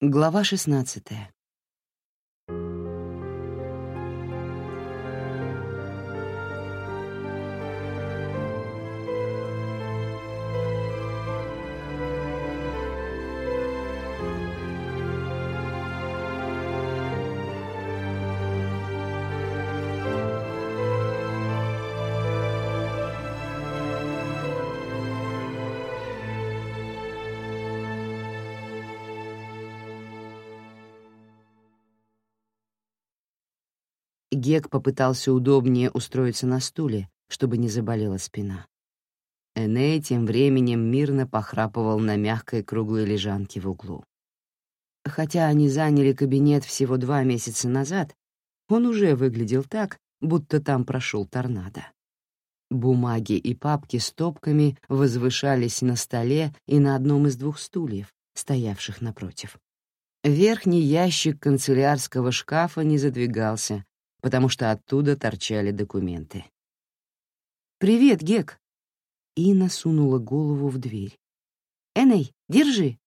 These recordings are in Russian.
Глава шестнадцатая. Гек попытался удобнее устроиться на стуле, чтобы не заболела спина. Эней тем временем мирно похрапывал на мягкой круглой лежанке в углу. Хотя они заняли кабинет всего два месяца назад, он уже выглядел так, будто там прошел торнадо. Бумаги и папки с топками возвышались на столе и на одном из двух стульев, стоявших напротив. Верхний ящик канцелярского шкафа не задвигался, потому что оттуда торчали документы. «Привет, Гек!» Инна сунула голову в дверь. «Эней, держи!»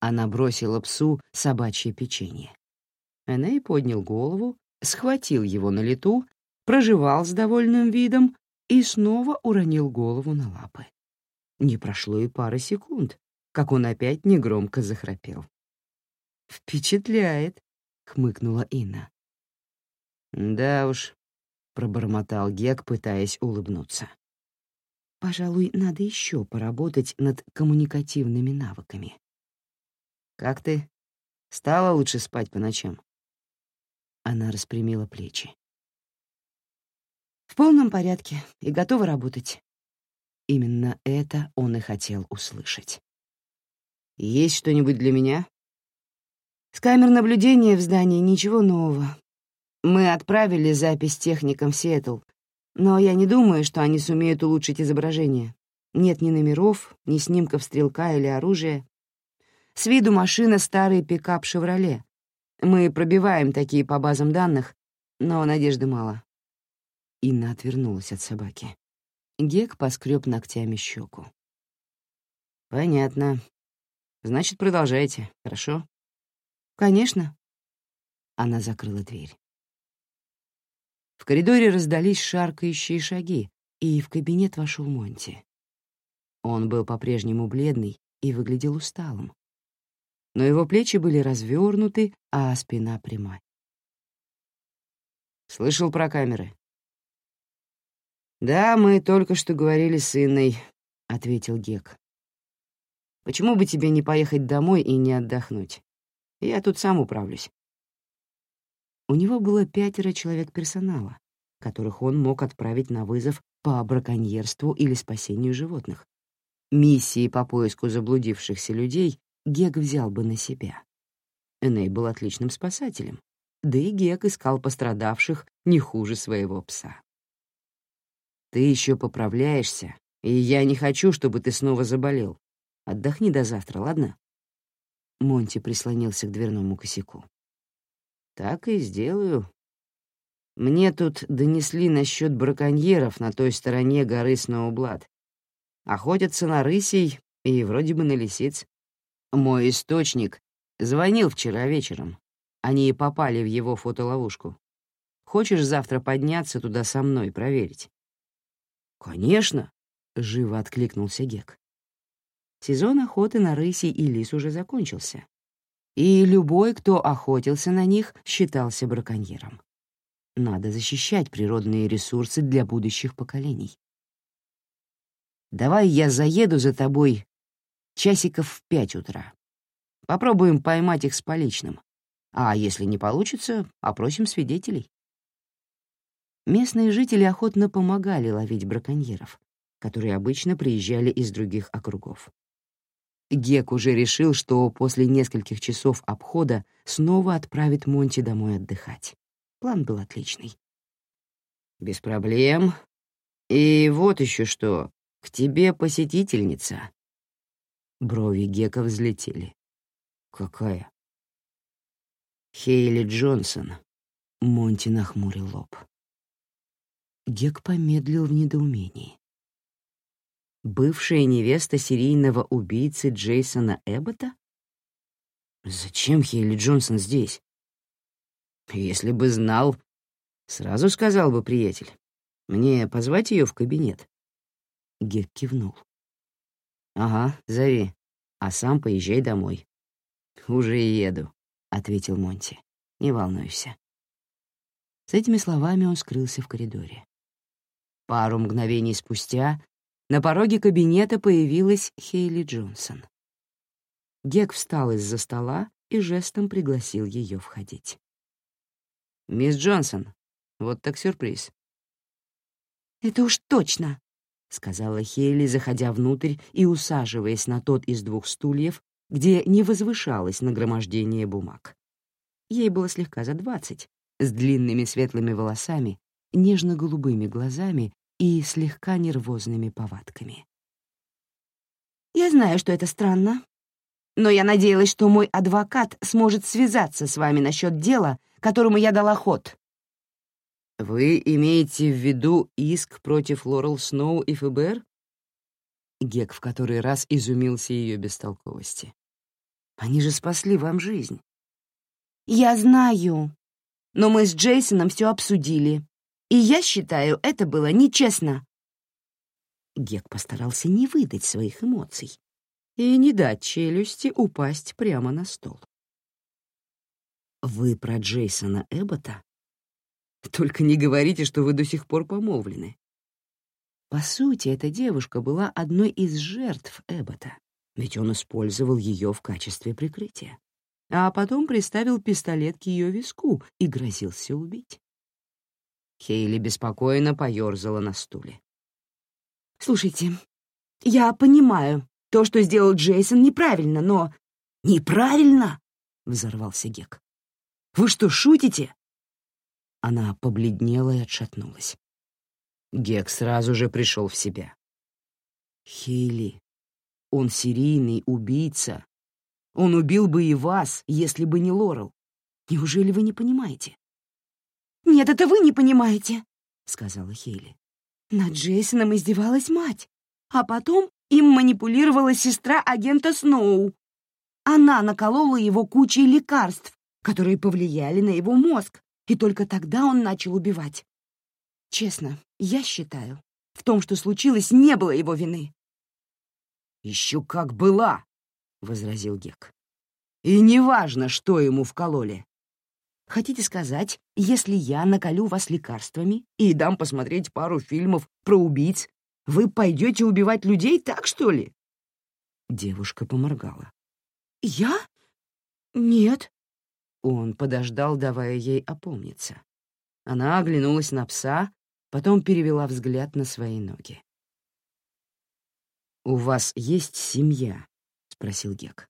Она бросила псу собачье печенье. Эней поднял голову, схватил его на лету, прожевал с довольным видом и снова уронил голову на лапы. Не прошло и пары секунд, как он опять негромко захрапел. «Впечатляет», — хмыкнула Инна. «Да уж», — пробормотал Гек, пытаясь улыбнуться. «Пожалуй, надо еще поработать над коммуникативными навыками». «Как ты? Стала лучше спать по ночам?» Она распрямила плечи. «В полном порядке и готова работать». Именно это он и хотел услышать. «Есть что-нибудь для меня?» «С камер наблюдения в здании ничего нового. Мы отправили запись техникам в Сиэтл, но я не думаю, что они сумеют улучшить изображение. Нет ни номеров, ни снимков стрелка или оружия. С виду машина старый пикап «Шевроле». Мы пробиваем такие по базам данных, но надежды мало. Инна отвернулась от собаки. Гек поскреб ногтями щеку. «Понятно. Значит, продолжайте, хорошо?» «Конечно». Она закрыла дверь. В коридоре раздались шаркающие шаги, и в кабинет вошел Монти. Он был по-прежнему бледный и выглядел усталым. Но его плечи были развернуты, а спина прямая. «Слышал про камеры?» «Да, мы только что говорили с Инной», — ответил Гек. «Почему бы тебе не поехать домой и не отдохнуть? Я тут сам управлюсь». У него было пятеро человек персонала, которых он мог отправить на вызов по браконьерству или спасению животных. Миссии по поиску заблудившихся людей Гек взял бы на себя. Эней был отличным спасателем, да и Гек искал пострадавших не хуже своего пса. «Ты еще поправляешься, и я не хочу, чтобы ты снова заболел. Отдохни до завтра, ладно?» Монти прислонился к дверному косяку. Так и сделаю. Мне тут донесли насчет браконьеров на той стороне горы Сноублад. Охотятся на рысей и вроде бы на лисиц. Мой источник звонил вчера вечером. Они и попали в его фотоловушку. Хочешь завтра подняться туда со мной проверить? Конечно, живо откликнулся Гек. Сезон охоты на рысей и лис уже закончился, и любой, кто охотился на них, считался браконьером. Надо защищать природные ресурсы для будущих поколений. Давай я заеду за тобой часиков в пять утра. Попробуем поймать их с поличным. А если не получится, опросим свидетелей. Местные жители охотно помогали ловить браконьеров, которые обычно приезжали из других округов. Гек уже решил, что после нескольких часов обхода снова отправит Монти домой отдыхать. План был отличный. «Без проблем. И вот еще что. К тебе посетительница». Брови Гека взлетели. «Какая?» «Хейли Джонсон». Монти нахмурил лоб. Гек помедлил в недоумении бывшая невеста серийного убийцы Джейсона Эббота? Зачем Хейли Джонсон здесь? Если бы знал, сразу сказал бы приятель. Мне позвать ее в кабинет? Гек кивнул. Ага, зови, а сам поезжай домой. Уже еду, ответил Монти. Не волнуйся. С этими словами он скрылся в коридоре. Пару мгновений спустя на пороге кабинета появилась Хейли Джонсон. Гек встал из-за стола и жестом пригласил ее входить. «Мисс Джонсон, вот так сюрприз». «Это уж точно», — сказала Хейли, заходя внутрь и усаживаясь на тот из двух стульев, где не возвышалось нагромождение бумаг. Ей было слегка за двадцать, с длинными светлыми волосами, нежно-голубыми глазами и слегка нервозными повадками. «Я знаю, что это странно, но я надеялась, что мой адвокат сможет связаться с вами насчет дела, которому я дала ход». «Вы имеете в виду иск против Лорел Сноу и ФБР?» Гек в который раз изумился ее бестолковости. «Они же спасли вам жизнь». «Я знаю, но мы с Джейсоном все обсудили, и я считаю, это было нечестно». Гек постарался не выдать своих эмоций и не дать челюсти упасть прямо на стол. «Вы про Джейсона Эббота? Только не говорите, что вы до сих пор помолвлены». По сути, эта девушка была одной из жертв Эббота, ведь он использовал ее в качестве прикрытия, а потом приставил пистолет к ее виску и грозился убить. Хейли беспокойно поёрзала на стуле. «Слушайте, я понимаю, то, что сделал Джейсон, неправильно, но...» «Неправильно?» — взорвался Гек. «Вы что, шутите?» Она побледнела и отшатнулась. Гек сразу же пришел в себя. «Хейли, он серийный убийца. Он убил бы и вас, если бы не Лорел. Неужели вы не понимаете?» «Нет, это вы не понимаете», — сказала Хейли. Над Джейсоном издевалась мать, а потом им манипулировала сестра агента Сноу. Она наколола его кучей лекарств, которые повлияли на его мозг, и только тогда он начал убивать. Честно, я считаю, в том, что случилось, не было его вины. «Еще как была», — возразил Гек. «И неважно, что ему вкололи. Хотите сказать, если я наколю вас лекарствами и дам посмотреть пару фильмов про убийц, вы пойдете убивать людей так, что ли?» Девушка поморгала. «Я? Нет». Он подождал, давая ей опомниться. Она оглянулась на пса, потом перевела взгляд на свои ноги. «У вас есть семья?» — спросил Гек.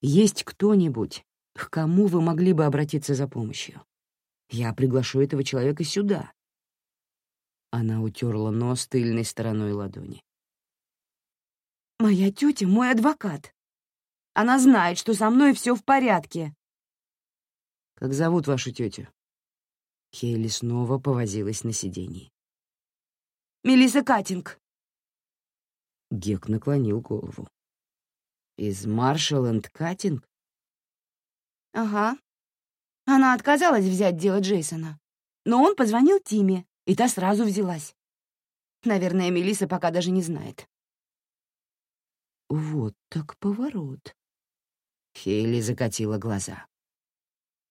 «Есть кто-нибудь, к кому вы могли бы обратиться за помощью? Я приглашу этого человека сюда». Она утерла нос тыльной стороной ладони. «Моя тетя — мой адвокат. Она знает, что со мной все в порядке». «Как зовут вашу тетю?» Хейли снова повозилась на сиденье. «Мелисса Катинг». Гек наклонил голову. «Из Маршалл энд Катинг?» «Ага. Она отказалась взять дело Джейсона. Но он позвонил Тиме, и та сразу взялась. Наверное, Мелисса пока даже не знает». «Вот так поворот». Хейли закатила глаза.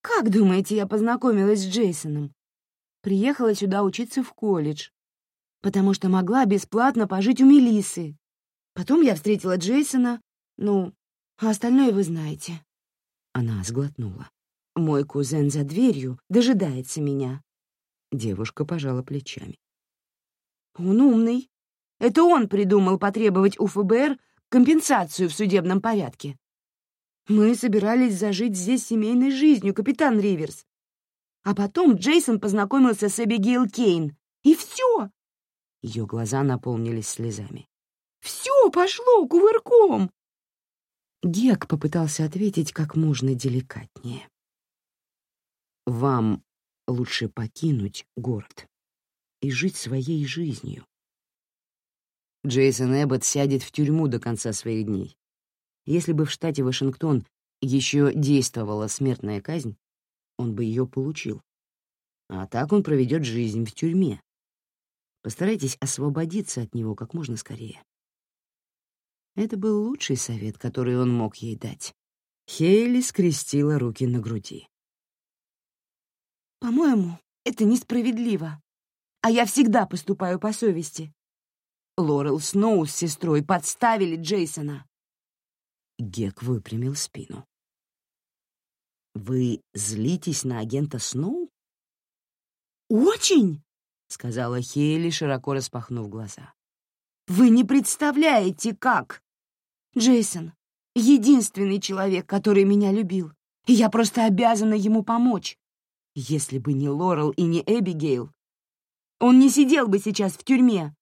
«Как думаете, я познакомилась с Джейсоном? Приехала сюда учиться в колледж, потому что могла бесплатно пожить у Мелисы. Потом я встретила Джейсона, ну, а остальное вы знаете». Она сглотнула. «Мой кузен за дверью дожидается меня». Девушка пожала плечами. «Он умный. Это он придумал потребовать у ФБР компенсацию в судебном порядке. Мы собирались зажить здесь семейной жизнью, капитан Риверс. А потом Джейсон познакомился с Эбигейл Кейн. И все!» Ее глаза наполнились слезами. «Все пошло кувырком!» Гек попытался ответить как можно деликатнее. «Вам лучше покинуть город и жить своей жизнью. Джейсон Эббот сядет в тюрьму до конца своих дней. Если бы в штате Вашингтон еще действовала смертная казнь, он бы ее получил. А так он проведет жизнь в тюрьме. Постарайтесь освободиться от него как можно скорее. Это был лучший совет, который он мог ей дать. Хейли скрестила руки на груди. «По-моему, это несправедливо. А я всегда поступаю по совести. Лорел Сноу с сестрой подставили Джейсона». Гек выпрямил спину. «Вы злитесь на агента Сноу?» «Очень!» — сказала Хейли, широко распахнув глаза. «Вы не представляете, как! Джейсон — единственный человек, который меня любил, и я просто обязана ему помочь. Если бы не Лорел и не Эбигейл, он не сидел бы сейчас в тюрьме.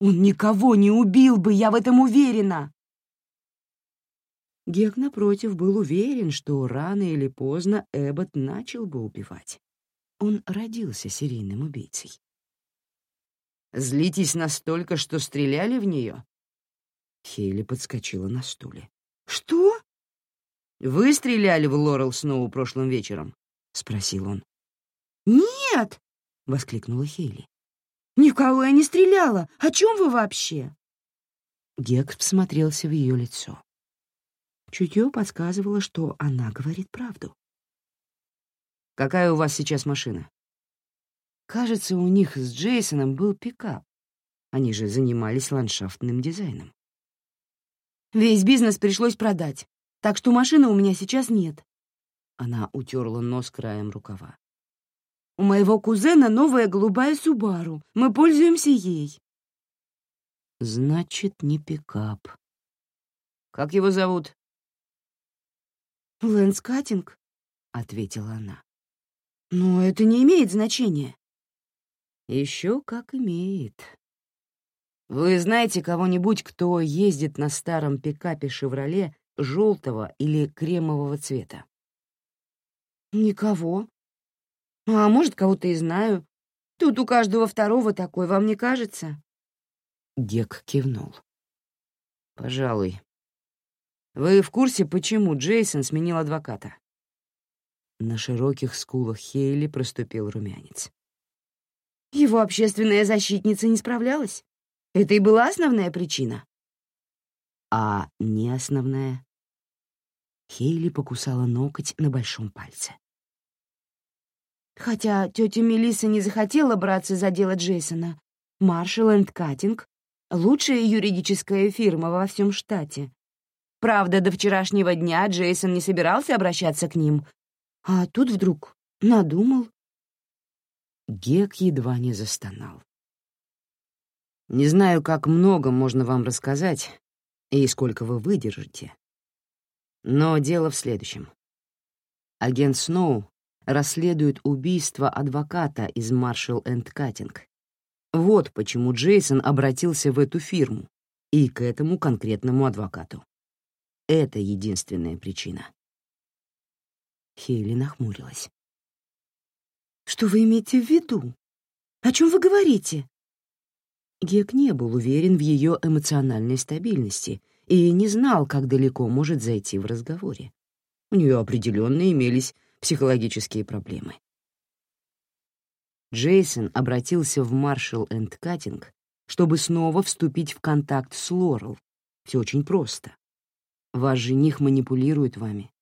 Он никого не убил бы, я в этом уверена. Гек, напротив, был уверен, что рано или поздно Эббот начал бы убивать. Он родился серийным убийцей. «Злитесь настолько, что стреляли в нее?» Хейли подскочила на стуле. «Что?» «Вы стреляли в Лорел Сноу прошлым вечером?» — спросил он. «Нет!» — воскликнула Хейли. «Никого я не стреляла! О чем вы вообще?» Гек всмотрелся в ее лицо. Чутье подсказывало, что она говорит правду. «Какая у вас сейчас машина?» Кажется, у них с Джейсоном был пикап. Они же занимались ландшафтным дизайном. «Весь бизнес пришлось продать, так что машины у меня сейчас нет». Она утерла нос краем рукава. «У моего кузена новая голубая Субару. Мы пользуемся ей». «Значит, не пикап». «Как его зовут?» «Лэнс Каттинг», — ответила она. «Но это не имеет значения». Еще как имеет. Вы знаете кого-нибудь, кто ездит на старом пикапе «Шевроле» желтого или кремового цвета? Никого. А может, кого-то и знаю. Тут у каждого второго такой, вам не кажется? Гек кивнул. Пожалуй. Вы в курсе, почему Джейсон сменил адвоката? На широких скулах Хейли проступил румянец. Его общественная защитница не справлялась? Это и была основная причина? А не основная? Хейли покусала ноготь на большом пальце. Хотя тетя Мелисса не захотела браться за дело Джейсона, Маршалл энд Каттинг — лучшая юридическая фирма во всем штате. Правда, до вчерашнего дня Джейсон не собирался обращаться к ним, а тут вдруг надумал. Гек едва не застонал. «Не знаю, как много можно вам рассказать и сколько вы выдержите. Но дело в следующем. Агент Сноу расследует убийство адвоката из Маршалл энд Каттинг. Вот почему Джейсон обратился в эту фирму и к этому конкретному адвокату. Это единственная причина. Хейли нахмурилась. «Что вы имеете в виду? О чем вы говорите?» Гек не был уверен в ее эмоциональной стабильности и не знал, как далеко может зайти в разговоре. У нее определенно имелись психологические проблемы. Джейсон обратился в Маршалл энд Каттинг, чтобы снова вступить в контакт с Лорел. Все очень просто. Ваш жених манипулирует вами.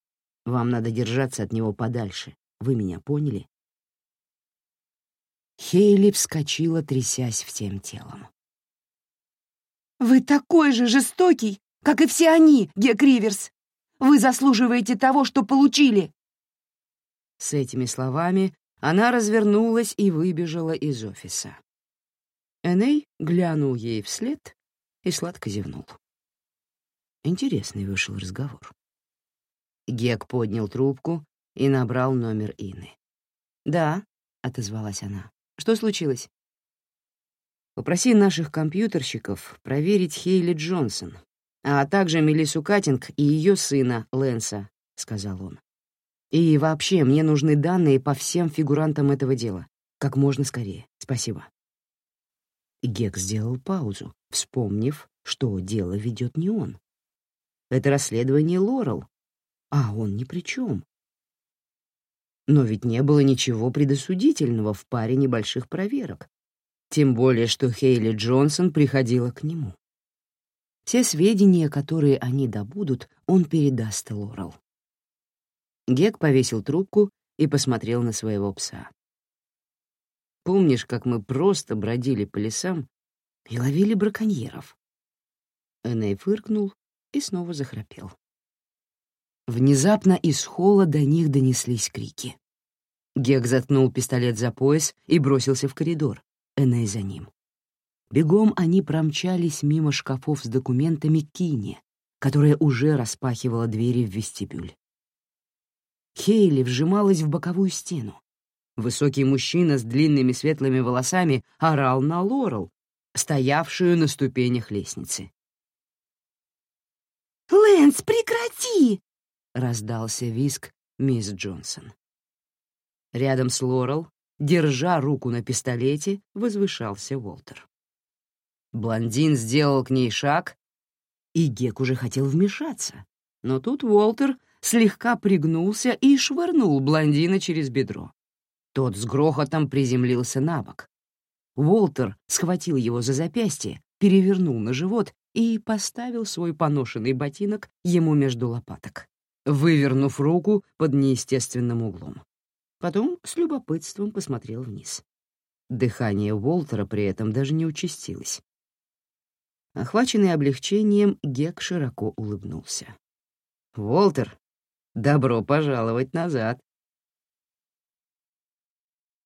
Вам надо держаться от него подальше. Вы меня поняли?» Хейли вскочила, трясясь всем телом. «Вы такой же жестокий, как и все они, Гек Риверс! Вы заслуживаете того, что получили!» С этими словами она развернулась и выбежала из офиса. Эней глянул ей вслед и сладко зевнул. Интересный вышел разговор. Гек поднял трубку и набрал номер Ины. «Да», — отозвалась она. «Что случилось?» «Попроси наших компьютерщиков проверить Хейли Джонсон, а также Мелиссу Каттинг и ее сына Лэнса», — сказал он. «И вообще, мне нужны данные по всем фигурантам этого дела. Как можно скорее. Спасибо». Гек сделал паузу, вспомнив, что дело ведет не он. Это расследование Лорел. а он ни при чем. Но ведь не было ничего предосудительного в паре небольших проверок, тем более что Хейли Джонсон приходила к нему. Все сведения, которые они добудут, он передаст Лорел. Гек повесил трубку и посмотрел на своего пса. «Помнишь, как мы просто бродили по лесам и ловили браконьеров?» Эней фыркнул и снова захрапел. Внезапно из холла до них донеслись крики. Гек заткнул пистолет за пояс и бросился в коридор, Эней за ним. Бегом они промчались мимо шкафов с документами Кини, которая уже распахивала двери в вестибюль. Хейли вжималась в боковую стену. Высокий мужчина с длинными светлыми волосами орал на Лорел, стоявшую на ступенях лестницы. «Лэнс, прекрати!» — раздался виск мисс Джонсон. Рядом с Лорел, держа руку на пистолете, возвышался Уолтер. Блондин сделал к ней шаг, и Гек уже хотел вмешаться, но тут Уолтер слегка пригнулся и швырнул блондина через бедро. Тот с грохотом приземлился на бок. Уолтер схватил его за запястье, перевернул на живот и поставил свой поношенный ботинок ему между лопаток, вывернув руку под неестественным углом. Потом с любопытством посмотрел вниз. Дыхание Уолтера при этом даже не участилось. Охваченный облегчением, Гек широко улыбнулся. «Уолтер, добро пожаловать назад!»